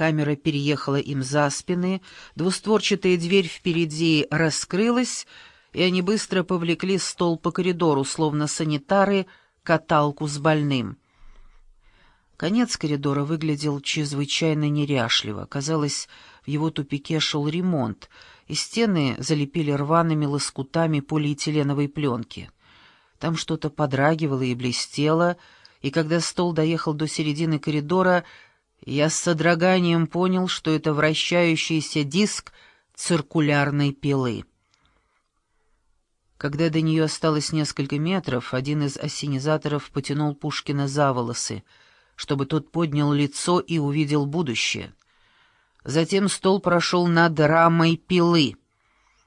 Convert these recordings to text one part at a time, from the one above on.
Камера переехала им за спины, двустворчатая дверь впереди раскрылась, и они быстро повлекли стол по коридору, словно санитары, каталку с больным. Конец коридора выглядел чрезвычайно неряшливо. Казалось, в его тупике шел ремонт, и стены залепили рваными лоскутами полиэтиленовой пленки. Там что-то подрагивало и блестело, и когда стол доехал до середины коридора, я с содроганием понял, что это вращающийся диск циркулярной пилы. Когда до нее осталось несколько метров, один из осенизаторов потянул Пушкина за волосы, чтобы тот поднял лицо и увидел будущее. Затем стол прошел над рамой пилы.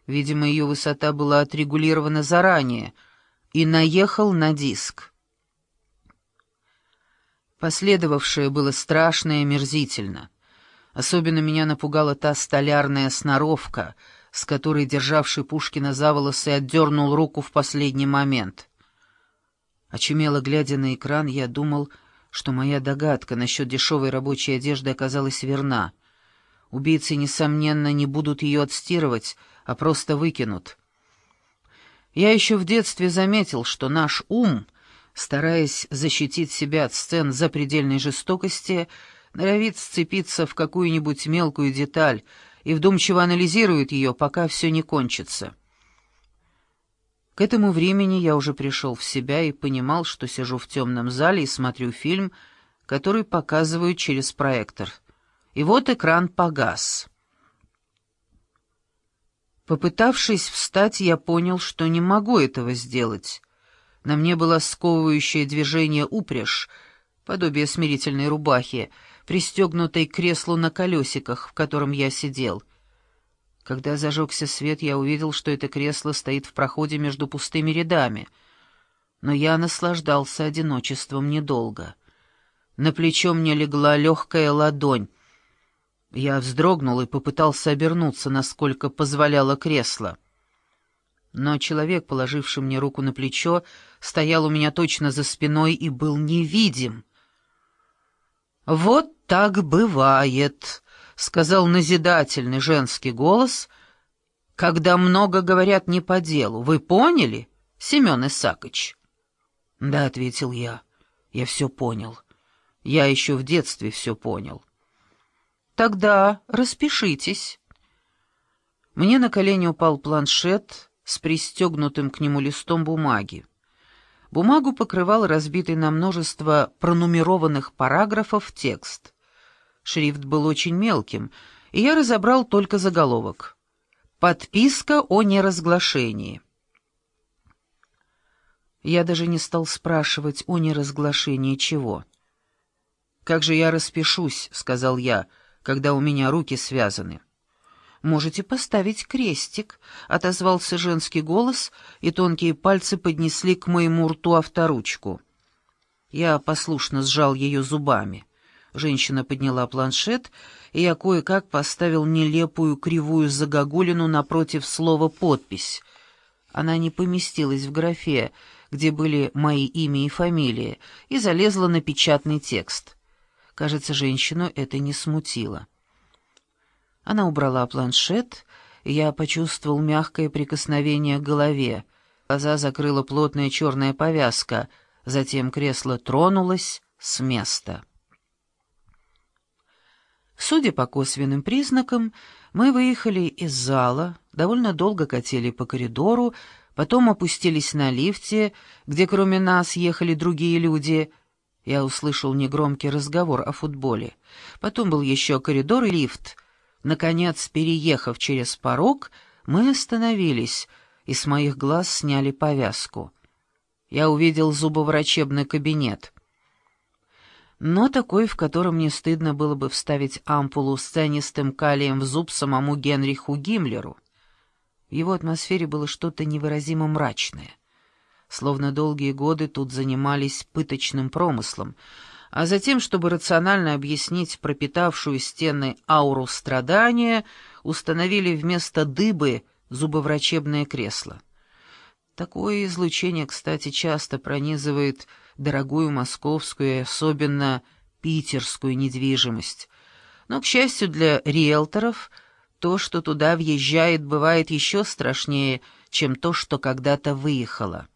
Видимо, ее высота была отрегулирована заранее, и наехал на диск. Последовавшее было страшно и омерзительно. Особенно меня напугала та столярная сноровка, с которой державший Пушкина за волосы отдернул руку в последний момент. Очумело глядя на экран, я думал, что моя догадка насчет дешевой рабочей одежды оказалась верна. Убийцы, несомненно, не будут ее отстирывать, а просто выкинут. Я еще в детстве заметил, что наш ум стараясь защитить себя от сцен запредельной жестокости, норовит сцепиться в какую-нибудь мелкую деталь и вдумчиво анализирует ее, пока все не кончится. К этому времени я уже пришел в себя и понимал, что сижу в темном зале и смотрю фильм, который показывают через проектор. И вот экран погас. Попытавшись встать, я понял, что не могу этого сделать. На мне было сковывающее движение упряжь, подобие смирительной рубахи, пристегнутой к креслу на колесиках, в котором я сидел. Когда зажегся свет, я увидел, что это кресло стоит в проходе между пустыми рядами. Но я наслаждался одиночеством недолго. На плечо мне легла легкая ладонь. Я вздрогнул и попытался обернуться, насколько позволяло кресло но человек, положивший мне руку на плечо, стоял у меня точно за спиной и был невидим. «Вот так бывает», — сказал назидательный женский голос, «когда много говорят не по делу. Вы поняли, Семен Исакович?» «Да», — ответил я, — «я все понял. Я еще в детстве все понял». «Тогда распишитесь». Мне на колени упал планшет — с пристегнутым к нему листом бумаги. Бумагу покрывал разбитый на множество пронумерованных параграфов текст. Шрифт был очень мелким, и я разобрал только заголовок. «Подписка о неразглашении». Я даже не стал спрашивать о неразглашении чего. «Как же я распишусь», — сказал я, — «когда у меня руки связаны». «Можете поставить крестик», — отозвался женский голос, и тонкие пальцы поднесли к моему рту авторучку. Я послушно сжал ее зубами. Женщина подняла планшет, и я кое-как поставил нелепую кривую загогулину напротив слова «подпись». Она не поместилась в графе, где были мои имя и фамилия, и залезла на печатный текст. Кажется, женщину это не смутило. Она убрала планшет, я почувствовал мягкое прикосновение к голове. Глаза закрыла плотная черная повязка, затем кресло тронулось с места. Судя по косвенным признакам, мы выехали из зала, довольно долго катили по коридору, потом опустились на лифте, где кроме нас ехали другие люди. Я услышал негромкий разговор о футболе. Потом был еще коридор и лифт — Наконец, переехав через порог, мы остановились, и с моих глаз сняли повязку. Я увидел зубоврачебный кабинет. Но такой, в котором не стыдно было бы вставить ампулу с цианистым калием в зуб самому Генриху Гиммлеру. В его атмосфере было что-то невыразимо мрачное. Словно долгие годы тут занимались пыточным промыслом — а затем, чтобы рационально объяснить пропитавшую стены ауру страдания, установили вместо дыбы зубоврачебное кресло. Такое излучение, кстати, часто пронизывает дорогую московскую и особенно питерскую недвижимость. Но, к счастью для риэлторов, то, что туда въезжает, бывает еще страшнее, чем то, что когда-то выехало.